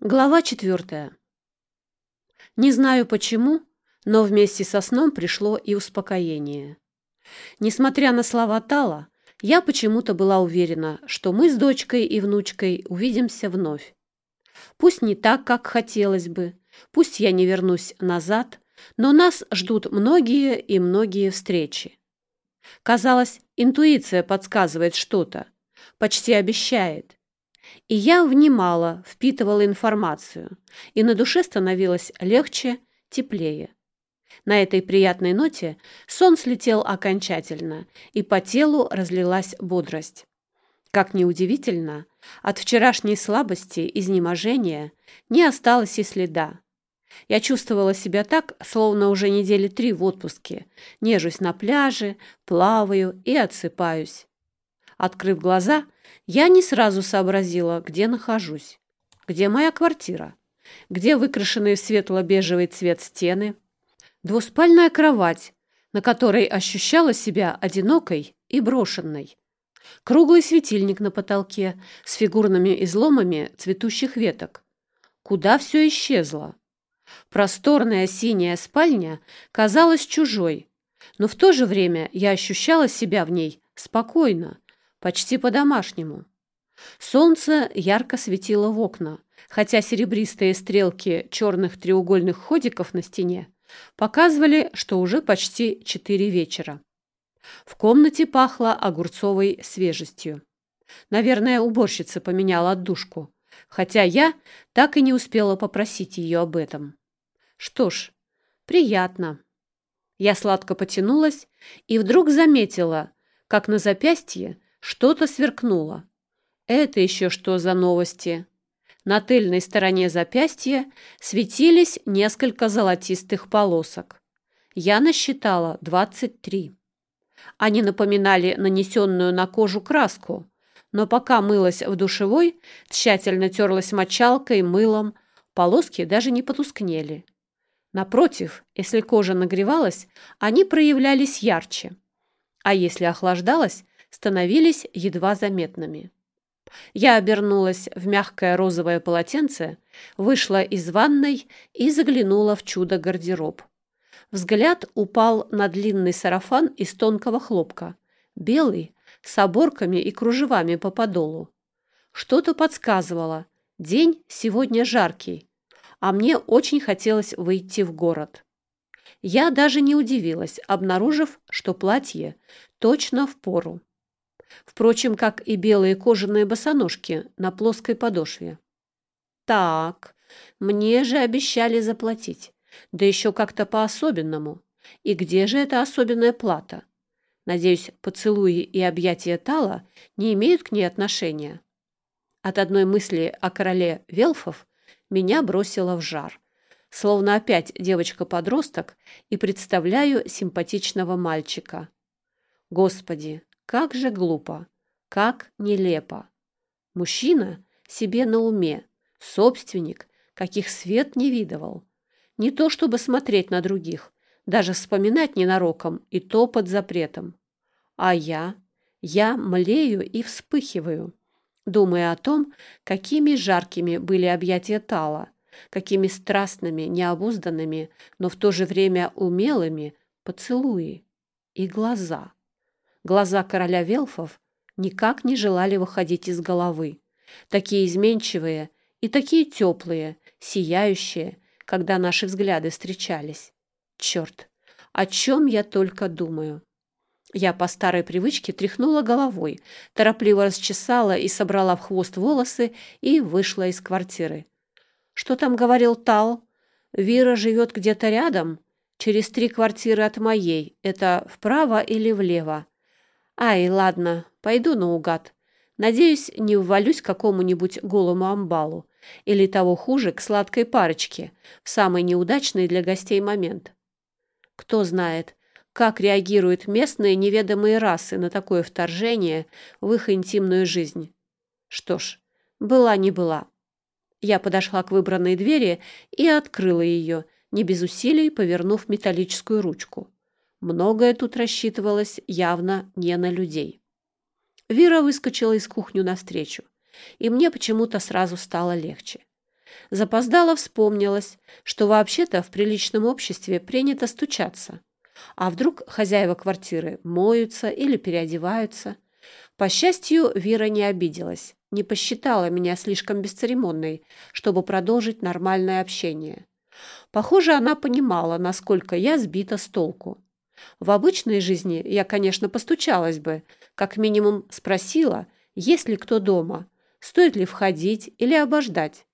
Глава четвертая. Не знаю почему, но вместе со сном пришло и успокоение. Несмотря на слова Тала, я почему-то была уверена, что мы с дочкой и внучкой увидимся вновь. Пусть не так, как хотелось бы, пусть я не вернусь назад, но нас ждут многие и многие встречи. Казалось, интуиция подсказывает что-то, почти обещает. И я внимала, впитывала информацию, и на душе становилось легче, теплее. На этой приятной ноте сон слетел окончательно, и по телу разлилась бодрость. Как ни удивительно, от вчерашней слабости, изнеможения не осталось и следа. Я чувствовала себя так, словно уже недели три в отпуске, нежусь на пляже, плаваю и отсыпаюсь. Открыв глаза, я не сразу сообразила, где нахожусь. Где моя квартира? Где выкрашенные в светло-бежевый цвет стены? Двуспальная кровать, на которой ощущала себя одинокой и брошенной. Круглый светильник на потолке с фигурными изломами цветущих веток. Куда все исчезло? Просторная синяя спальня казалась чужой, но в то же время я ощущала себя в ней спокойно, почти по-домашнему. Солнце ярко светило в окна, хотя серебристые стрелки черных треугольных ходиков на стене показывали, что уже почти четыре вечера. В комнате пахло огурцовой свежестью. Наверное, уборщица поменяла отдушку, хотя я так и не успела попросить ее об этом. Что ж, приятно. Я сладко потянулась и вдруг заметила, как на запястье что-то сверкнуло. Это еще что за новости? На тыльной стороне запястья светились несколько золотистых полосок. Я насчитала двадцать три. Они напоминали нанесенную на кожу краску, но пока мылась в душевой, тщательно терлась мочалкой, мылом, полоски даже не потускнели. Напротив, если кожа нагревалась, они проявлялись ярче, а если охлаждалась, становились едва заметными. Я обернулась в мягкое розовое полотенце, вышла из ванной и заглянула в чудо-гардероб. Взгляд упал на длинный сарафан из тонкого хлопка, белый, с оборками и кружевами по подолу. Что-то подсказывало, день сегодня жаркий, а мне очень хотелось выйти в город. Я даже не удивилась, обнаружив, что платье точно в пору впрочем, как и белые кожаные босоножки на плоской подошве. Так, мне же обещали заплатить, да еще как-то по-особенному. И где же эта особенная плата? Надеюсь, поцелуи и объятия Тала не имеют к ней отношения. От одной мысли о короле Велфов меня бросило в жар. Словно опять девочка-подросток и представляю симпатичного мальчика. Господи, как же глупо, как нелепо. Мужчина себе на уме, собственник, каких свет не видывал. Не то чтобы смотреть на других, даже вспоминать ненароком, и то под запретом. А я, я млею и вспыхиваю, думая о том, какими жаркими были объятия Тала, какими страстными, необузданными, но в то же время умелыми поцелуи и глаза. Глаза короля Велфов никак не желали выходить из головы. Такие изменчивые и такие теплые, сияющие, когда наши взгляды встречались. Черт, о чем я только думаю. Я по старой привычке тряхнула головой, торопливо расчесала и собрала в хвост волосы и вышла из квартиры. Что там говорил Тал? Вира живет где-то рядом, через три квартиры от моей. Это вправо или влево? Ай, ладно, пойду наугад. Надеюсь, не ввалюсь к какому-нибудь голому амбалу или того хуже, к сладкой парочке в самый неудачный для гостей момент. Кто знает, как реагируют местные неведомые расы на такое вторжение в их интимную жизнь. Что ж, была не была. Я подошла к выбранной двери и открыла ее, не без усилий повернув металлическую ручку. Многое тут рассчитывалось явно не на людей. Вера выскочила из кухни навстречу, и мне почему-то сразу стало легче. Запоздало вспомнилось, что вообще-то в приличном обществе принято стучаться. А вдруг хозяева квартиры моются или переодеваются? По счастью, Вера не обиделась, не посчитала меня слишком бесцеремонной, чтобы продолжить нормальное общение. Похоже, она понимала, насколько я сбита с толку. В обычной жизни я, конечно, постучалась бы, как минимум спросила, есть ли кто дома, стоит ли входить или обождать.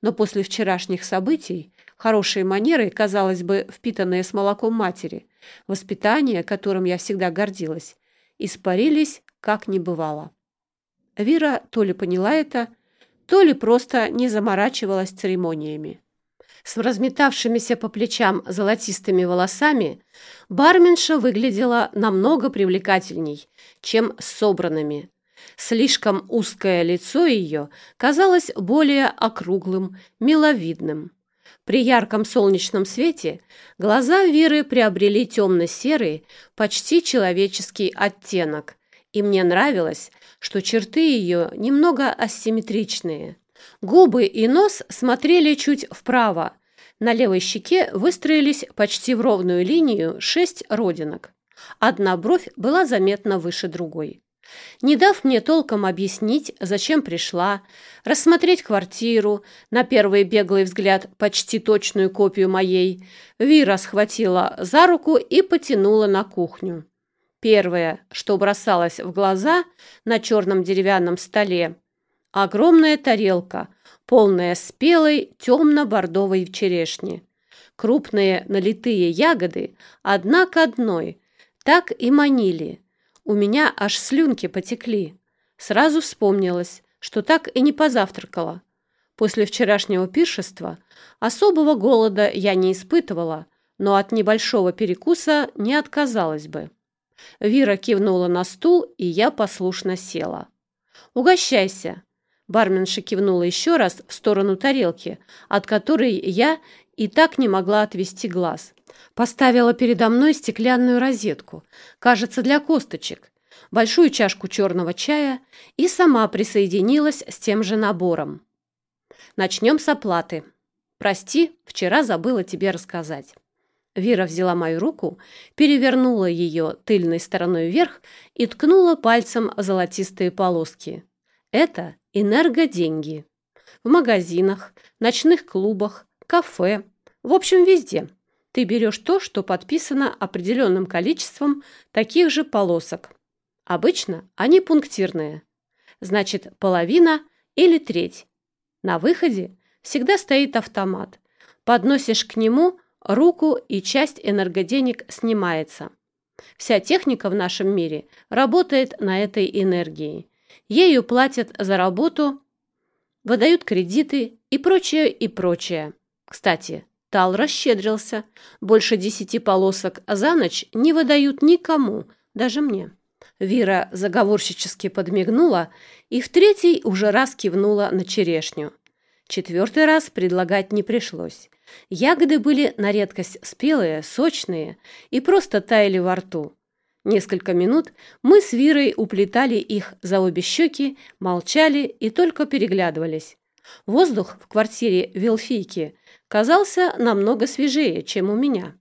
Но после вчерашних событий хорошие манеры, казалось бы, впитанные с молоком матери, воспитание, которым я всегда гордилась, испарились, как не бывало. Вера то ли поняла это, то ли просто не заморачивалась церемониями. С разметавшимися по плечам золотистыми волосами барменша выглядела намного привлекательней, чем с собранными. Слишком узкое лицо ее казалось более округлым, миловидным. При ярком солнечном свете глаза Веры приобрели темно-серый, почти человеческий оттенок, и мне нравилось, что черты ее немного асимметричные. Губы и нос смотрели чуть вправо. На левой щеке выстроились почти в ровную линию шесть родинок. Одна бровь была заметно выше другой. Не дав мне толком объяснить, зачем пришла, рассмотреть квартиру, на первый беглый взгляд почти точную копию моей, Вира схватила за руку и потянула на кухню. Первое, что бросалось в глаза на черном деревянном столе – огромная тарелка, полная спелой темно-бордовой черешни. Крупные налитые ягоды одна к одной, так и манили – у меня аж слюнки потекли. Сразу вспомнилось, что так и не позавтракала. После вчерашнего пиршества особого голода я не испытывала, но от небольшого перекуса не отказалась бы. Вира кивнула на стул, и я послушно села. «Угощайся!» Барменша кивнула еще раз в сторону тарелки, от которой я и так не могла отвести глаз. Поставила передо мной стеклянную розетку, кажется, для косточек, большую чашку черного чая и сама присоединилась с тем же набором. Начнем с оплаты. Прости, вчера забыла тебе рассказать. Вера взяла мою руку, перевернула ее тыльной стороной вверх и ткнула пальцем золотистые полоски. Это энергоденьги. В магазинах, ночных клубах, кафе, в общем, везде. Ты берешь то, что подписано определенным количеством таких же полосок. Обычно они пунктирные. Значит, половина или треть. На выходе всегда стоит автомат. Подносишь к нему руку, и часть энергоденег снимается. Вся техника в нашем мире работает на этой энергии. Ею платят за работу, выдают кредиты и прочее, и прочее. Кстати, Тал расщедрился. Больше десяти полосок за ночь не выдают никому, даже мне. Вира заговорщически подмигнула и в третий уже раз кивнула на черешню. Четвертый раз предлагать не пришлось. Ягоды были на редкость спелые, сочные и просто таяли во рту. Несколько минут мы с Вирой уплетали их за обе щеки, молчали и только переглядывались. Воздух в квартире Вилфийки казался намного свежее, чем у меня.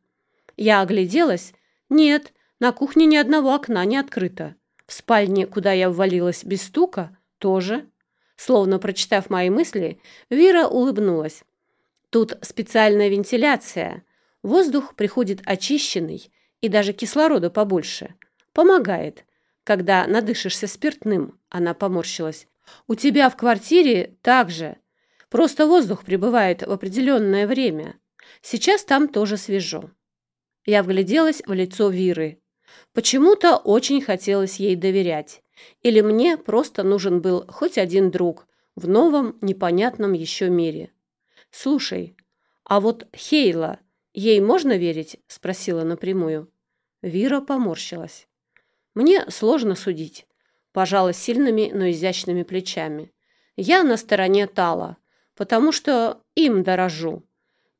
Я огляделась. Нет, на кухне ни одного окна не открыто. В спальне, куда я ввалилась без стука, тоже. Словно прочитав мои мысли, Вера улыбнулась. Тут специальная вентиляция. Воздух приходит очищенный, и даже кислорода побольше. Помогает. Когда надышишься спиртным, она поморщилась. У тебя в квартире так же. Просто воздух прибывает в определенное время. Сейчас там тоже свежо. Я вгляделась в лицо Виры. Почему-то очень хотелось ей доверять. Или мне просто нужен был хоть один друг в новом, непонятном еще мире. «Слушай, а вот Хейла, ей можно верить?» – спросила напрямую. Вира поморщилась. «Мне сложно судить», – пожала сильными, но изящными плечами. «Я на стороне Тала потому что им дорожу.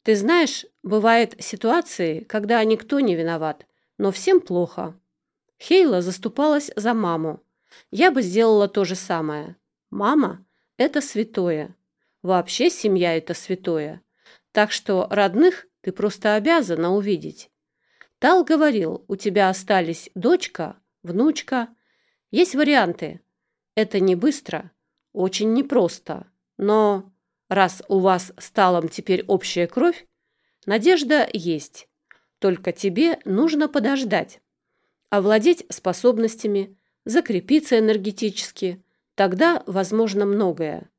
Ты знаешь, бывают ситуации, когда никто не виноват, но всем плохо. Хейла заступалась за маму. Я бы сделала то же самое. Мама – это святое. Вообще семья – это святое. Так что родных ты просто обязана увидеть. Тал говорил, у тебя остались дочка, внучка. Есть варианты. Это не быстро, очень непросто. Но раз у вас с Талом теперь общая кровь, надежда есть. Только тебе нужно подождать, овладеть способностями, закрепиться энергетически. Тогда возможно многое.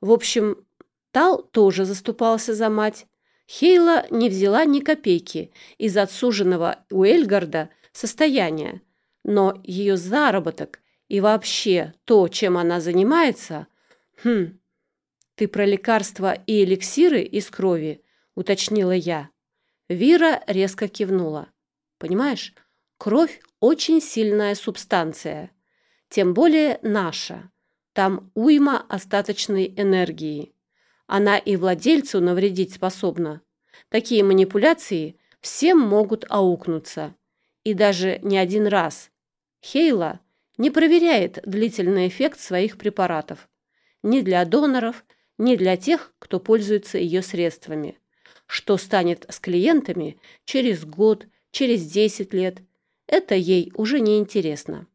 В общем, Тал тоже заступался за мать. Хейла не взяла ни копейки из отсуженного у Эльгарда состояния, но ее заработок и вообще то, чем она занимается... Хм, ты про лекарства и эликсиры из крови, уточнила я. Вира резко кивнула. Понимаешь, кровь очень сильная субстанция, тем более наша. Там уйма остаточной энергии. Она и владельцу навредить способна. Такие манипуляции всем могут аукнуться. И даже не один раз. Хейла не проверяет длительный эффект своих препаратов. Ни для доноров, ни для тех, кто пользуется ее средствами. Что станет с клиентами через год, через 10 лет, это ей уже не интересно.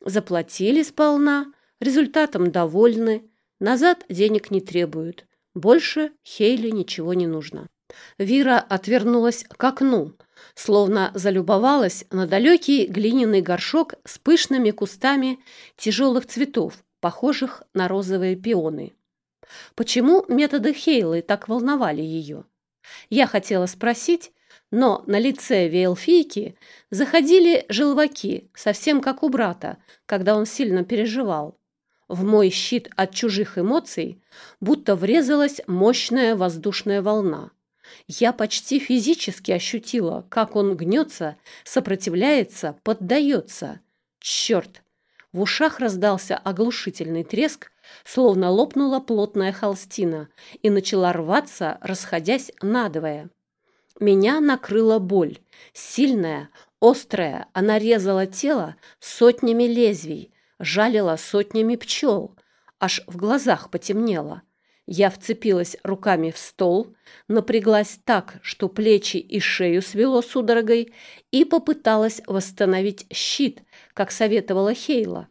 Заплатили сполна, результатом довольны, назад денег не требуют. Больше Хейли ничего не нужно. Вира отвернулась к окну, словно залюбовалась на далекий глиняный горшок с пышными кустами тяжелых цветов, похожих на розовые пионы. Почему методы Хейлы так волновали ее? Я хотела спросить, но на лице Вейлфийки заходили желваки, совсем как у брата, когда он сильно переживал. В мой щит от чужих эмоций будто врезалась мощная воздушная волна. Я почти физически ощутила, как он гнется, сопротивляется, поддается. Черт! В ушах раздался оглушительный треск, словно лопнула плотная холстина и начала рваться, расходясь надвое. Меня накрыла боль. Сильная, острая, она резала тело сотнями лезвий, жалила сотнями пчел, аж в глазах потемнело. Я вцепилась руками в стол, напряглась так, что плечи и шею свело судорогой, и попыталась восстановить щит, как советовала Хейла.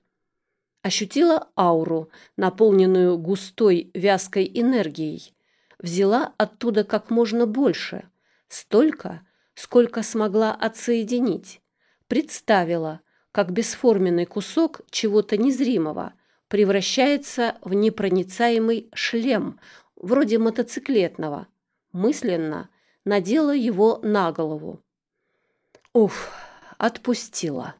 Ощутила ауру, наполненную густой вязкой энергией. Взяла оттуда как можно больше, столько, сколько смогла отсоединить. Представила, как бесформенный кусок чего-то незримого превращается в непроницаемый шлем, вроде мотоциклетного. Мысленно надела его на голову. Уф, отпустила.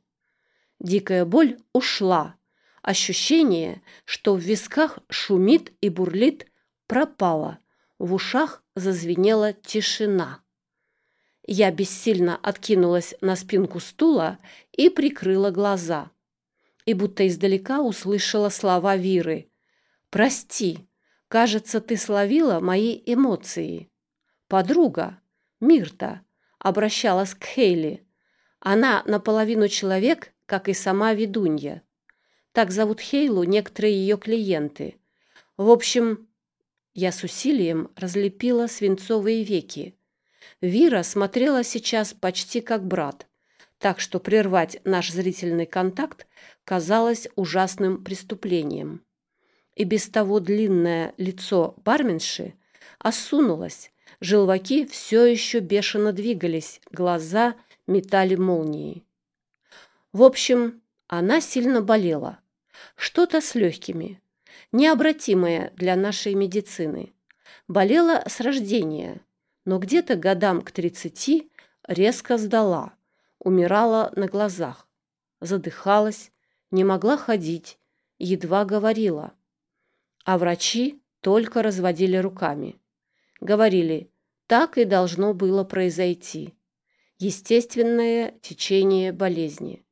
Дикая боль ушла. Ощущение, что в висках шумит и бурлит, пропало. В ушах зазвенела тишина. Я бессильно откинулась на спинку стула и прикрыла глаза. И будто издалека услышала слова Виры. «Прости, кажется, ты словила мои эмоции». Подруга, Мирта, обращалась к Хейли. Она наполовину человек, как и сама ведунья. Так зовут Хейлу некоторые ее клиенты. В общем, я с усилием разлепила свинцовые веки, Вира смотрела сейчас почти как брат, так что прервать наш зрительный контакт казалось ужасным преступлением. И без того длинное лицо барменши осунулось, желваки все еще бешено двигались, глаза метали молнии. В общем, она сильно болела. Что-то с легкими, необратимое для нашей медицины. Болела с рождения – но где-то годам к тридцати резко сдала, умирала на глазах, задыхалась, не могла ходить, едва говорила. А врачи только разводили руками. Говорили, так и должно было произойти. Естественное течение болезни.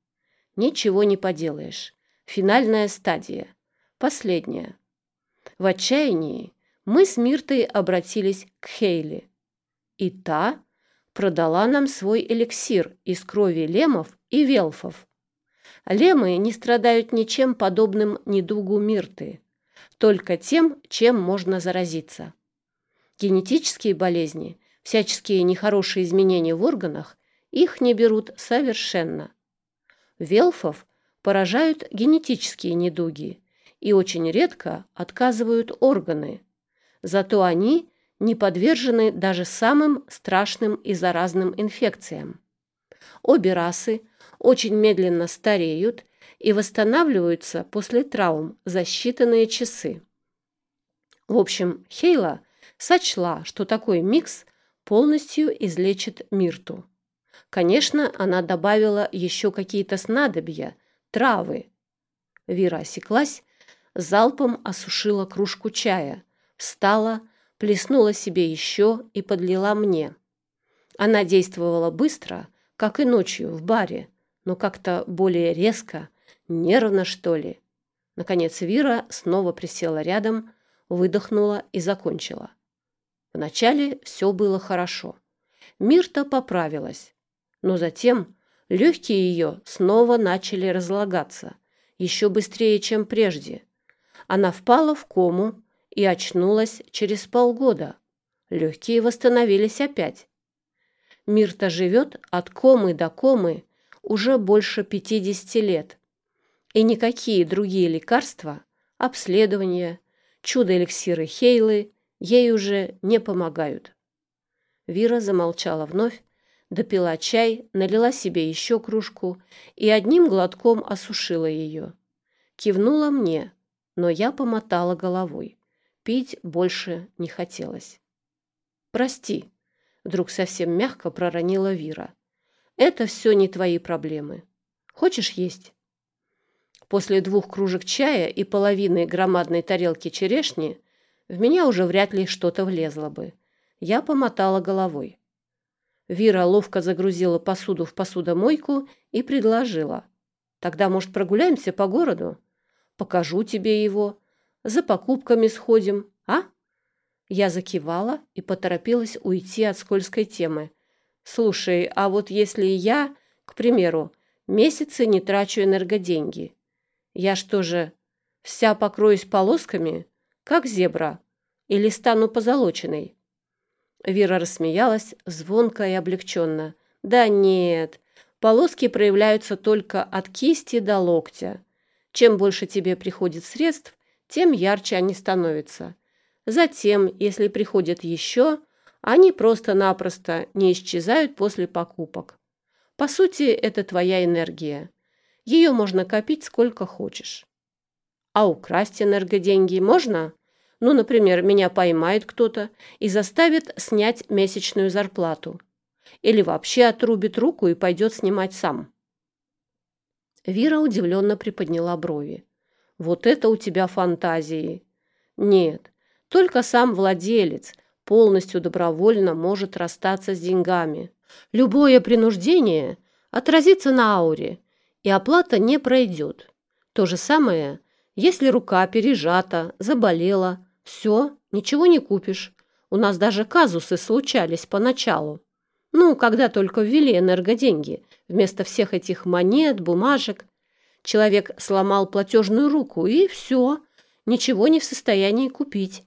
Ничего не поделаешь. Финальная стадия. Последняя. В отчаянии мы с Миртой обратились к Хейли и та продала нам свой эликсир из крови лемов и велфов. Лемы не страдают ничем подобным недугу Мирты. только тем, чем можно заразиться. Генетические болезни, всяческие нехорошие изменения в органах, их не берут совершенно. Велфов поражают генетические недуги и очень редко отказывают органы. Зато они не подвержены даже самым страшным и заразным инфекциям. Обе расы очень медленно стареют и восстанавливаются после травм за считанные часы. В общем, Хейла сочла, что такой микс полностью излечит Мирту. Конечно, она добавила еще какие-то снадобья, травы. Вира осеклась, залпом осушила кружку чая, встала, плеснула себе еще и подлила мне. Она действовала быстро, как и ночью в баре, но как-то более резко, нервно, что ли. Наконец Вира снова присела рядом, выдохнула и закончила. Вначале все было хорошо. Мирта поправилась, но затем легкие ее снова начали разлагаться, еще быстрее, чем прежде. Она впала в кому и очнулась через полгода. Легкие восстановились опять. Мирта живет от комы до комы уже больше 50 лет. И никакие другие лекарства, обследования, чудо-эликсиры Хейлы ей уже не помогают. Вира замолчала вновь, допила чай, налила себе еще кружку и одним глотком осушила ее. Кивнула мне, но я помотала головой. Пить больше не хотелось. «Прости», — вдруг совсем мягко проронила Вира. «Это все не твои проблемы. Хочешь есть?» После двух кружек чая и половины громадной тарелки черешни в меня уже вряд ли что-то влезло бы. Я помотала головой. Вира ловко загрузила посуду в посудомойку и предложила. «Тогда, может, прогуляемся по городу? Покажу тебе его. За покупками сходим, а?» Я закивала и поторопилась уйти от скользкой темы. «Слушай, а вот если я, к примеру, месяцы не трачу энергоденьги, я что же, вся покроюсь полосками, как зебра, или стану позолоченной?» Вера рассмеялась, звонко и облегченно. «Да нет, полоски проявляются только от кисти до локтя. Чем больше тебе приходит средств, тем ярче они становятся. Затем, если приходят еще, они просто-напросто не исчезают после покупок. По сути, это твоя энергия. Ее можно копить сколько хочешь. А украсть энергоденьги можно? Ну, например, меня поймает кто-то и заставит снять месячную зарплату. Или вообще отрубит руку и пойдет снимать сам. Вира удивленно приподняла брови. Вот это у тебя фантазии. Нет, только сам владелец полностью добровольно может расстаться с деньгами. Любое принуждение отразится на ауре, и оплата не пройдет. То же самое, если рука пережата, заболела, все, ничего не купишь. У нас даже казусы случались поначалу. Ну, когда только ввели энергоденьги, вместо всех этих монет, бумажек. Человек сломал платежную руку, и все, ничего не в состоянии купить.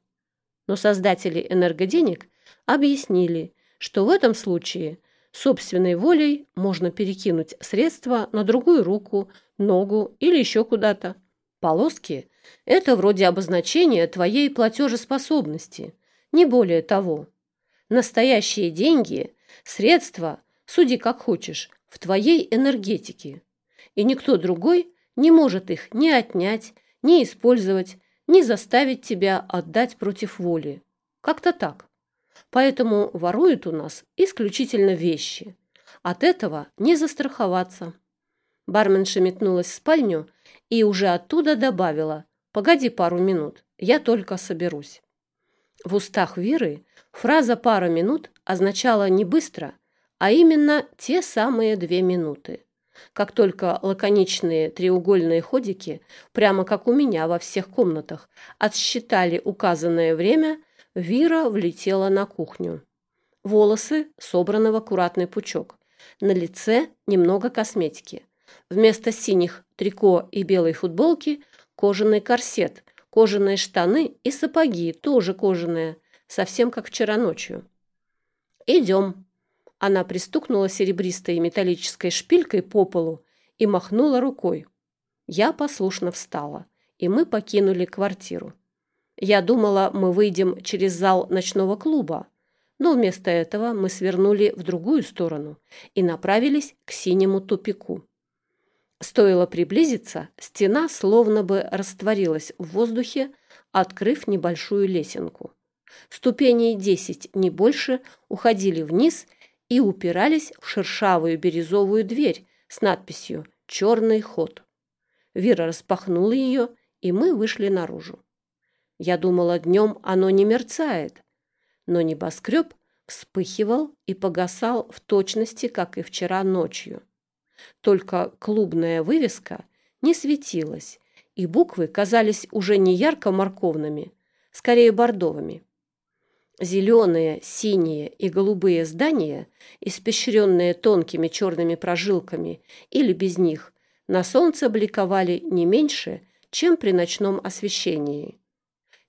Но создатели энергоденег объяснили, что в этом случае собственной волей можно перекинуть средства на другую руку, ногу или еще куда-то. Полоски – это вроде обозначения твоей платежеспособности, не более того. Настоящие деньги – средства, суди как хочешь, в твоей энергетике. И никто другой не может их ни отнять, ни использовать, ни заставить тебя отдать против воли. Как-то так. Поэтому воруют у нас исключительно вещи. От этого не застраховаться. Барменша метнулась в спальню и уже оттуда добавила «Погоди пару минут, я только соберусь». В устах Виры фраза «пара минут» означала не быстро, а именно те самые две минуты. Как только лаконичные треугольные ходики, прямо как у меня во всех комнатах, отсчитали указанное время – Вира влетела на кухню. Волосы собраны в аккуратный пучок. На лице немного косметики. Вместо синих трико и белой футболки кожаный корсет, кожаные штаны и сапоги, тоже кожаные, совсем как вчера ночью. «Идем». Она пристукнула серебристой металлической шпилькой по полу и махнула рукой. Я послушно встала, и мы покинули квартиру. Я думала, мы выйдем через зал ночного клуба, но вместо этого мы свернули в другую сторону и направились к синему тупику. Стоило приблизиться, стена словно бы растворилась в воздухе, открыв небольшую лесенку. Ступеней десять, не больше, уходили вниз и упирались в шершавую бирюзовую дверь с надписью «Черный ход». Вера распахнула ее, и мы вышли наружу. Я думала, днем оно не мерцает, но небоскреб вспыхивал и погасал в точности, как и вчера ночью. Только клубная вывеска не светилась, и буквы казались уже не ярко-морковными, скорее бордовыми. Зеленые, синие и голубые здания, испещренные тонкими черными прожилками или без них, на солнце бликовали не меньше, чем при ночном освещении.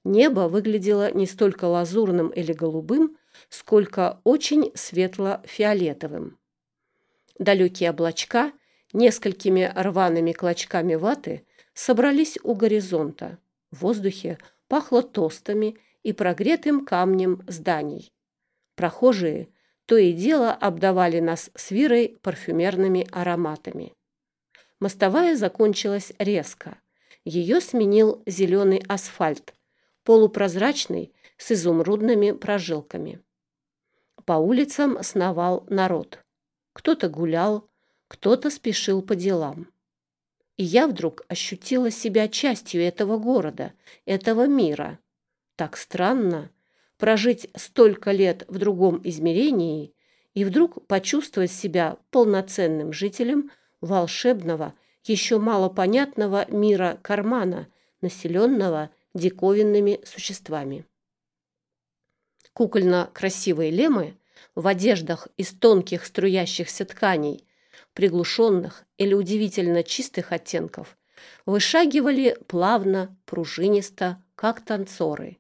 Небо выглядело не столько лазурным или голубым, сколько очень светло-фиолетовым. Далекие облачка несколькими рваными клочками ваты собрались у горизонта. В воздухе пахло тостами и прогретым камнем зданий. Прохожие то и дело обдавали нас с Вирой парфюмерными ароматами. Мостовая закончилась резко. Ее сменил зеленый асфальт, полупрозрачный, с изумрудными прожилками. По улицам сновал народ. Кто-то гулял, кто-то спешил по делам. И я вдруг ощутила себя частью этого города, этого мира. Так странно прожить столько лет в другом измерении и вдруг почувствовать себя полноценным жителем волшебного, еще мало понятного мира кармана, населенного диковинными существами. Кукольно-красивые лемы в одеждах из тонких струящихся тканей, приглушенных или удивительно чистых оттенков, вышагивали плавно, пружинисто, как танцоры.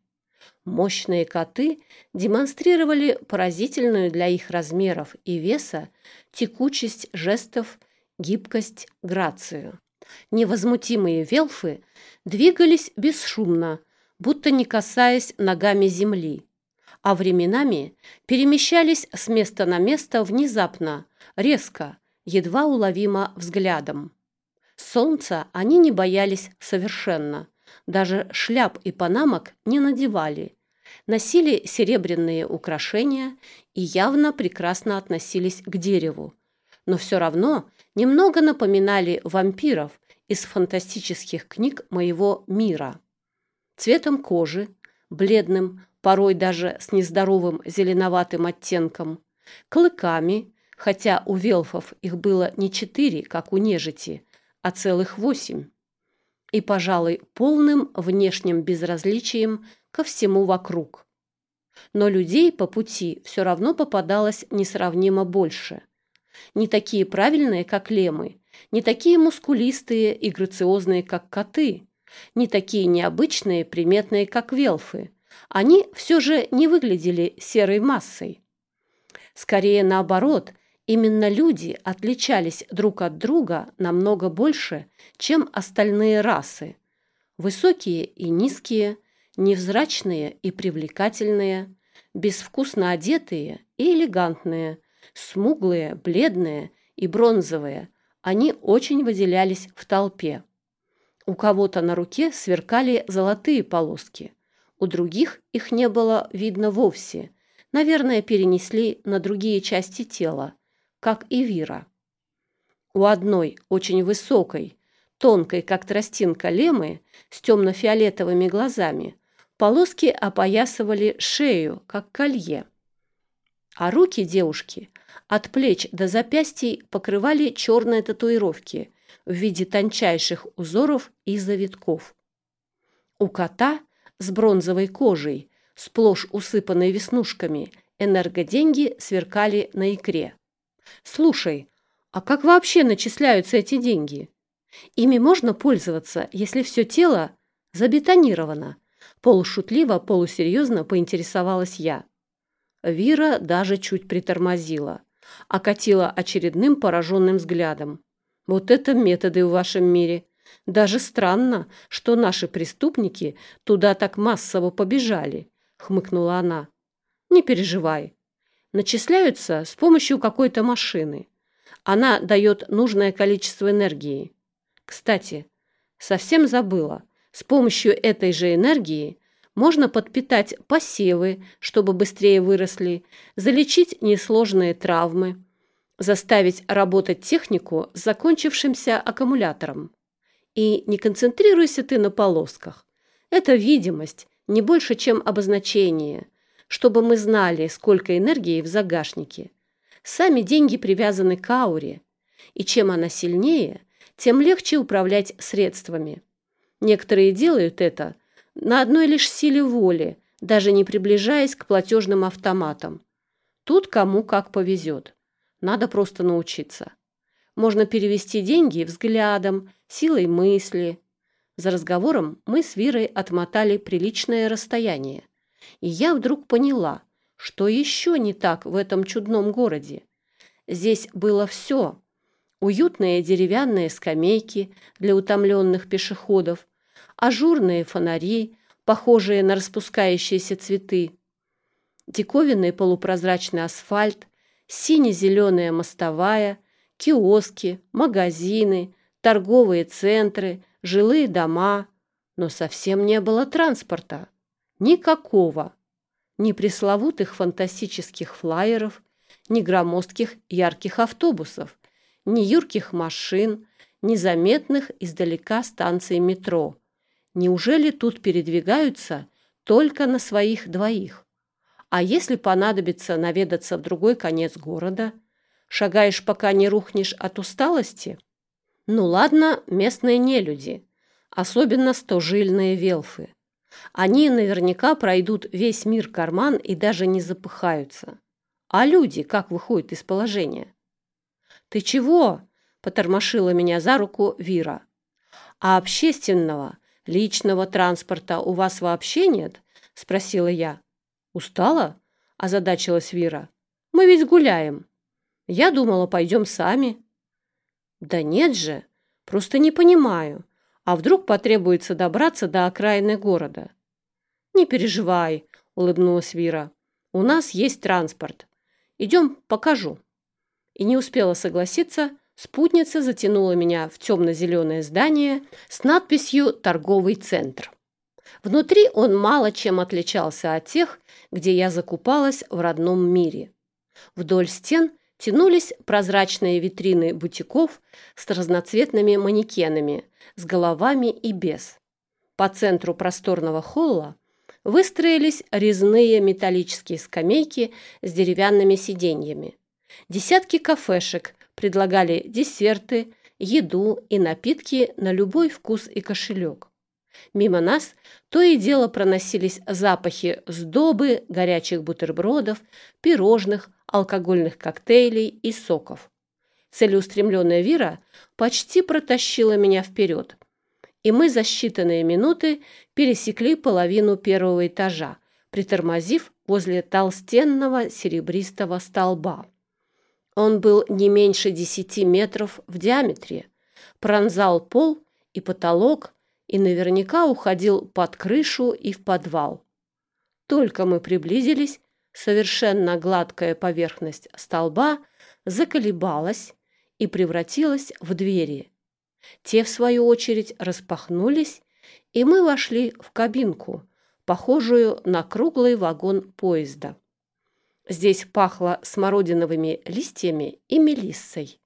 Мощные коты демонстрировали поразительную для их размеров и веса текучесть жестов, гибкость, грацию. Невозмутимые велфы двигались бесшумно, будто не касаясь ногами земли, а временами перемещались с места на место внезапно, резко, едва уловимо взглядом. Солнца они не боялись совершенно, даже шляп и панамок не надевали, носили серебряные украшения и явно прекрасно относились к дереву, но все равно немного напоминали вампиров из фантастических книг моего мира. Цветом кожи, бледным, порой даже с нездоровым зеленоватым оттенком, клыками, хотя у велфов их было не четыре, как у нежити, а целых восемь, и, пожалуй, полным внешним безразличием ко всему вокруг. Но людей по пути все равно попадалось несравнимо больше – не такие правильные, как лемы, не такие мускулистые и грациозные, как коты, не такие необычные, приметные, как велфы. Они все же не выглядели серой массой. Скорее наоборот, именно люди отличались друг от друга намного больше, чем остальные расы. Высокие и низкие, невзрачные и привлекательные, безвкусно одетые и элегантные, Смуглые, бледные и бронзовые, они очень выделялись в толпе. У кого-то на руке сверкали золотые полоски, у других их не было видно вовсе, наверное, перенесли на другие части тела, как и Вира. У одной, очень высокой, тонкой, как тростинка лемы, с темно-фиолетовыми глазами, полоски опоясывали шею, как колье. А руки девушки от плеч до запястий покрывали черные татуировки в виде тончайших узоров и завитков. У кота с бронзовой кожей, сплошь усыпанной веснушками, энергоденьги сверкали на икре. «Слушай, а как вообще начисляются эти деньги? Ими можно пользоваться, если все тело Забетонировано. Полушутливо, полусерьезно поинтересовалась я. Вира даже чуть притормозила, окатила очередным пораженным взглядом. Вот это методы в вашем мире. Даже странно, что наши преступники туда так массово побежали, хмыкнула она. Не переживай. Начисляются с помощью какой-то машины. Она дает нужное количество энергии. Кстати, совсем забыла. С помощью этой же энергии можно подпитать посевы, чтобы быстрее выросли, залечить несложные травмы, заставить работать технику с закончившимся аккумулятором. И не концентрируйся ты на полосках. Это видимость, не больше, чем обозначение, чтобы мы знали, сколько энергии в загашнике. Сами деньги привязаны к ауре, и чем она сильнее, тем легче управлять средствами. Некоторые делают это на одной лишь силе воли, даже не приближаясь к платежным автоматам. Тут кому как повезет. Надо просто научиться. Можно перевести деньги взглядом, силой мысли. За разговором мы с Вирой отмотали приличное расстояние. И я вдруг поняла, что еще не так в этом чудном городе. Здесь было все. Уютные деревянные скамейки для утомленных пешеходов, ажурные фонари, похожие на распускающиеся цветы, диковинный полупрозрачный асфальт, сине-зеленая мостовая, киоски, магазины, торговые центры, жилые дома, но совсем не было транспорта. Никакого. Ни пресловутых фантастических флайеров, ни громоздких ярких автобусов, ни юрких машин, ни заметных издалека станций метро. Неужели тут передвигаются только на своих двоих? А если понадобится наведаться в другой конец города? Шагаешь, пока не рухнешь от усталости? Ну ладно, местные нелюди, особенно стожильные велфы. Они наверняка пройдут весь мир карман и даже не запыхаются. А люди как выходят из положения? «Ты чего?» – потормошила меня за руку Вира. «А общественного, личного транспорта у вас вообще нет?» – спросила я. «Устала?» – озадачилась Вира. «Мы ведь гуляем. Я думала, пойдем сами». «Да нет же, просто не понимаю. А вдруг потребуется добраться до окраины города?» «Не переживай», – улыбнулась Вира. «У нас есть транспорт. Идем, покажу». И не успела согласиться, спутница затянула меня в темно-зеленое здание с надписью «Торговый центр». Внутри он мало чем отличался от тех, где я закупалась в родном мире. Вдоль стен тянулись прозрачные витрины бутиков с разноцветными манекенами, с головами и без. По центру просторного холла выстроились резные металлические скамейки с деревянными сиденьями. Десятки кафешек предлагали десерты, еду и напитки на любой вкус и кошелек. Мимо нас то и дело проносились запахи сдобы, горячих бутербродов, пирожных, алкогольных коктейлей и соков. Целеустремленная Вира почти протащила меня вперед, и мы за считанные минуты пересекли половину первого этажа, притормозив возле толстенного серебристого столба. Он был не меньше десяти метров в диаметре, пронзал пол и потолок и наверняка уходил под крышу и в подвал. Только мы приблизились, совершенно гладкая поверхность столба заколебалась и превратилась в двери. Те, в свою очередь, распахнулись, и мы вошли в кабинку, похожую на круглый вагон поезда. Здесь пахло смородиновыми листьями и мелиссой.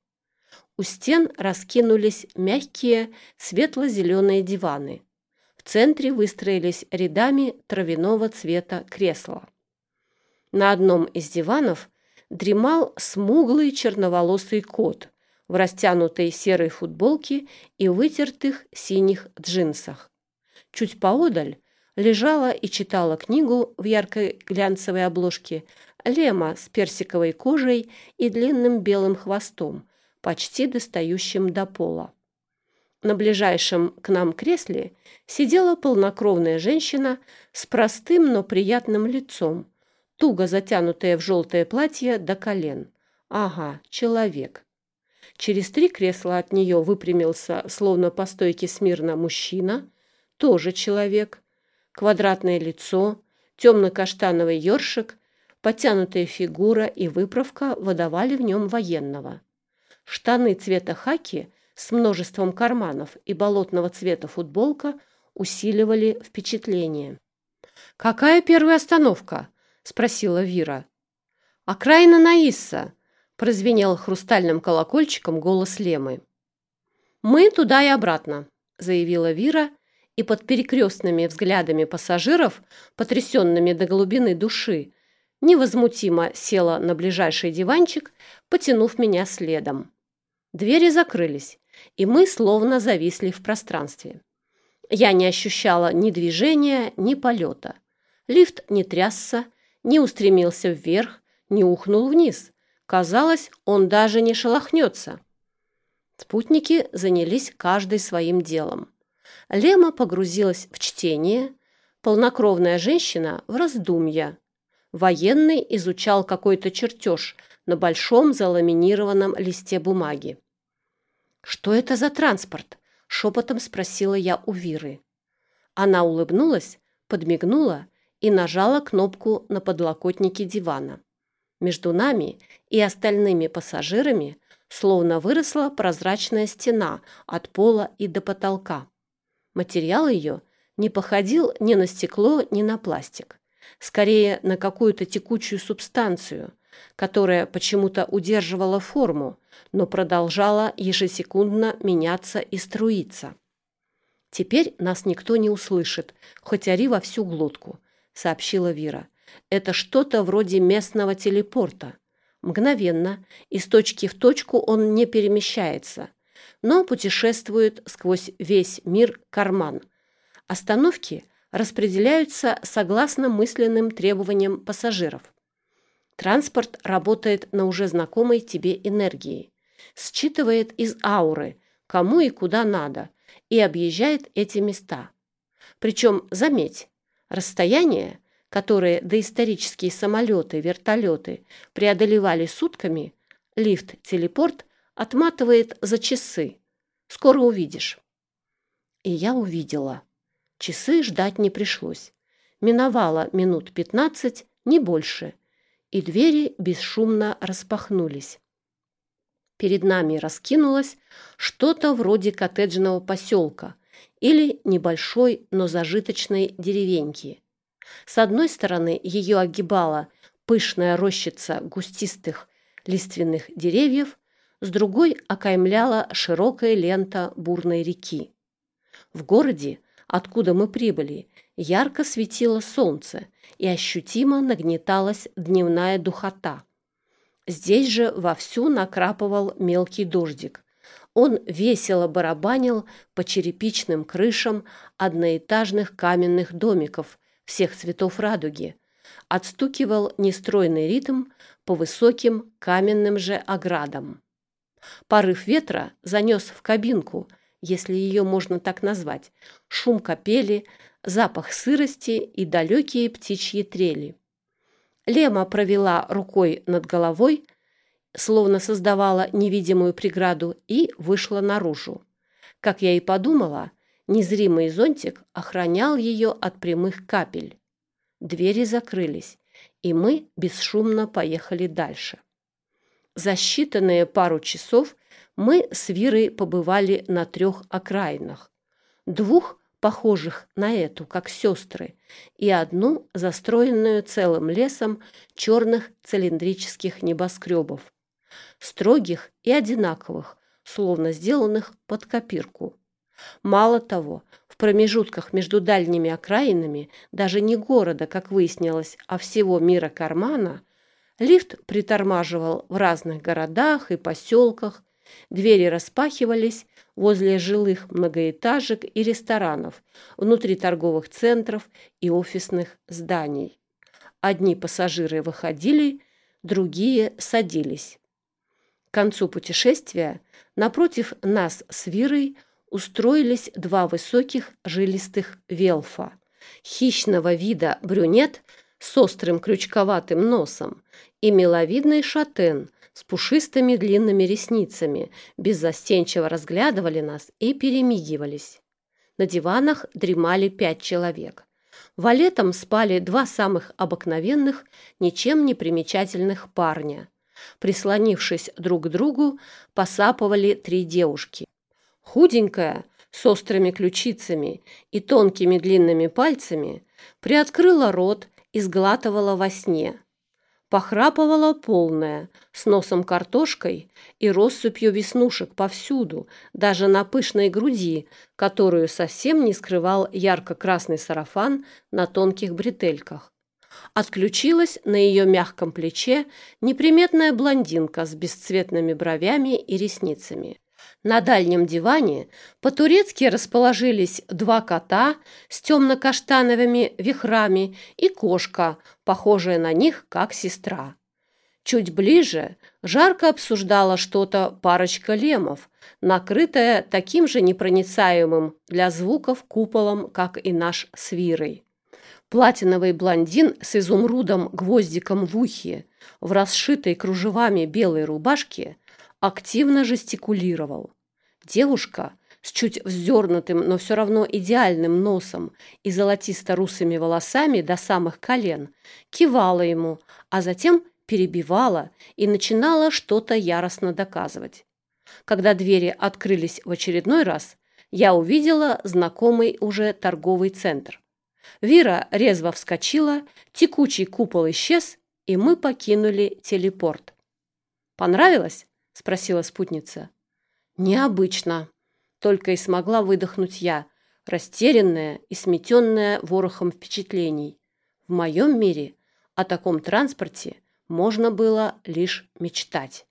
У стен раскинулись мягкие светло-зеленые диваны. В центре выстроились рядами травяного цвета кресла. На одном из диванов дремал смуглый черноволосый кот в растянутой серой футболке и вытертых синих джинсах. Чуть поодаль лежала и читала книгу в яркой глянцевой обложке Лема с персиковой кожей и длинным белым хвостом, почти достающим до пола. На ближайшем к нам кресле сидела полнокровная женщина с простым, но приятным лицом, туго затянутая в желтое платье до колен. Ага, человек. Через три кресла от нее выпрямился, словно по стойке смирно, мужчина, тоже человек. Квадратное лицо, темно-каштановый ёршик, потянутая фигура и выправка выдавали в нем военного. Штаны цвета хаки с множеством карманов и болотного цвета футболка усиливали впечатление. «Какая первая остановка?» — спросила Вира. «Окраина Наисса», — прозвенел хрустальным колокольчиком голос Лемы. «Мы туда и обратно», — заявила Вира, и под перекрестными взглядами пассажиров, потрясенными до глубины души, невозмутимо села на ближайший диванчик, потянув меня следом. Двери закрылись, и мы словно зависли в пространстве. Я не ощущала ни движения, ни полета. Лифт не трясся, не устремился вверх, не ухнул вниз. Казалось, он даже не шелохнется. Спутники занялись каждый своим делом. Лема погрузилась в чтение, полнокровная женщина в раздумья. Военный изучал какой-то чертеж на большом заламинированном листе бумаги. «Что это за транспорт?» — шепотом спросила я у Виры. Она улыбнулась, подмигнула и нажала кнопку на подлокотнике дивана. Между нами и остальными пассажирами словно выросла прозрачная стена от пола и до потолка. Материал ее не походил ни на стекло, ни на пластик. Скорее, на какую-то текучую субстанцию, которая почему-то удерживала форму, но продолжала ежесекундно меняться и струиться. «Теперь нас никто не услышит, хоть ори во всю глотку», — сообщила Вира. «Это что-то вроде местного телепорта. Мгновенно, из точки в точку он не перемещается, но путешествует сквозь весь мир карман. Остановки распределяются согласно мысленным требованиям пассажиров. Транспорт работает на уже знакомой тебе энергии, считывает из ауры, кому и куда надо, и объезжает эти места. Причем, заметь, расстояние, которое доисторические самолеты, вертолеты преодолевали сутками, лифт-телепорт отматывает за часы. Скоро увидишь. И я увидела. Часы ждать не пришлось. Миновало минут пятнадцать, не больше – и двери бесшумно распахнулись. Перед нами раскинулось что-то вроде коттеджного поселка или небольшой, но зажиточной деревеньки. С одной стороны ее огибала пышная рощица густистых лиственных деревьев, с другой окаймляла широкая лента бурной реки. В городе, откуда мы прибыли, ярко светило солнце и ощутимо нагнеталась дневная духота. Здесь же вовсю накрапывал мелкий дождик. Он весело барабанил по черепичным крышам одноэтажных каменных домиков всех цветов радуги, отстукивал нестройный ритм по высоким каменным же оградам. Порыв ветра занес в кабинку, если ее можно так назвать, шум капели, запах сырости и далекие птичьи трели. Лема провела рукой над головой, словно создавала невидимую преграду, и вышла наружу. Как я и подумала, незримый зонтик охранял ее от прямых капель. Двери закрылись, и мы бесшумно поехали дальше. За считанные пару часов мы с Вирой побывали на трех окраинах. Двух похожих на эту, как сестры, и одну, застроенную целым лесом черных цилиндрических небоскребов, строгих и одинаковых, словно сделанных под копирку. Мало того, в промежутках между дальними окраинами, даже не города, как выяснилось, а всего мира кармана, лифт притормаживал в разных городах и поселках, двери распахивались, возле жилых многоэтажек и ресторанов, внутри торговых центров и офисных зданий. Одни пассажиры выходили, другие садились. К концу путешествия напротив нас с Вирой устроились два высоких жилистых велфа. Хищного вида брюнет с острым крючковатым носом и миловидный шатен с пушистыми длинными ресницами беззастенчиво разглядывали нас и перемигивались. На диванах дремали пять человек. Валетом спали два самых обыкновенных, ничем не примечательных парня. Прислонившись друг к другу, посапывали три девушки. Худенькая, с острыми ключицами и тонкими длинными пальцами, приоткрыла рот и сглатывала во сне. Похрапывала полная, с носом картошкой и россыпью веснушек повсюду, даже на пышной груди, которую совсем не скрывал ярко-красный сарафан на тонких бретельках. Отключилась на ее мягком плече неприметная блондинка с бесцветными бровями и ресницами. На дальнем диване по-турецки расположились два кота с темно-каштановыми вихрами и кошка, похожая на них как сестра. Чуть ближе жарко обсуждала что-то парочка лемов, накрытая таким же непроницаемым для звуков куполом, как и наш с Вирой. Платиновый блондин с изумрудом-гвоздиком в ухе, в расшитой кружевами белой рубашке, активно жестикулировал. Девушка с чуть вздернутым, но все равно идеальным носом и золотисто-русыми волосами до самых колен кивала ему, а затем перебивала и начинала что-то яростно доказывать. Когда двери открылись в очередной раз, я увидела знакомый уже торговый центр. Вира резво вскочила, текучий купол исчез, и мы покинули телепорт. «Понравилось?» — спросила спутница. «Необычно», — только и смогла выдохнуть я, растерянная и сметенная ворохом впечатлений. В моем мире о таком транспорте можно было лишь мечтать.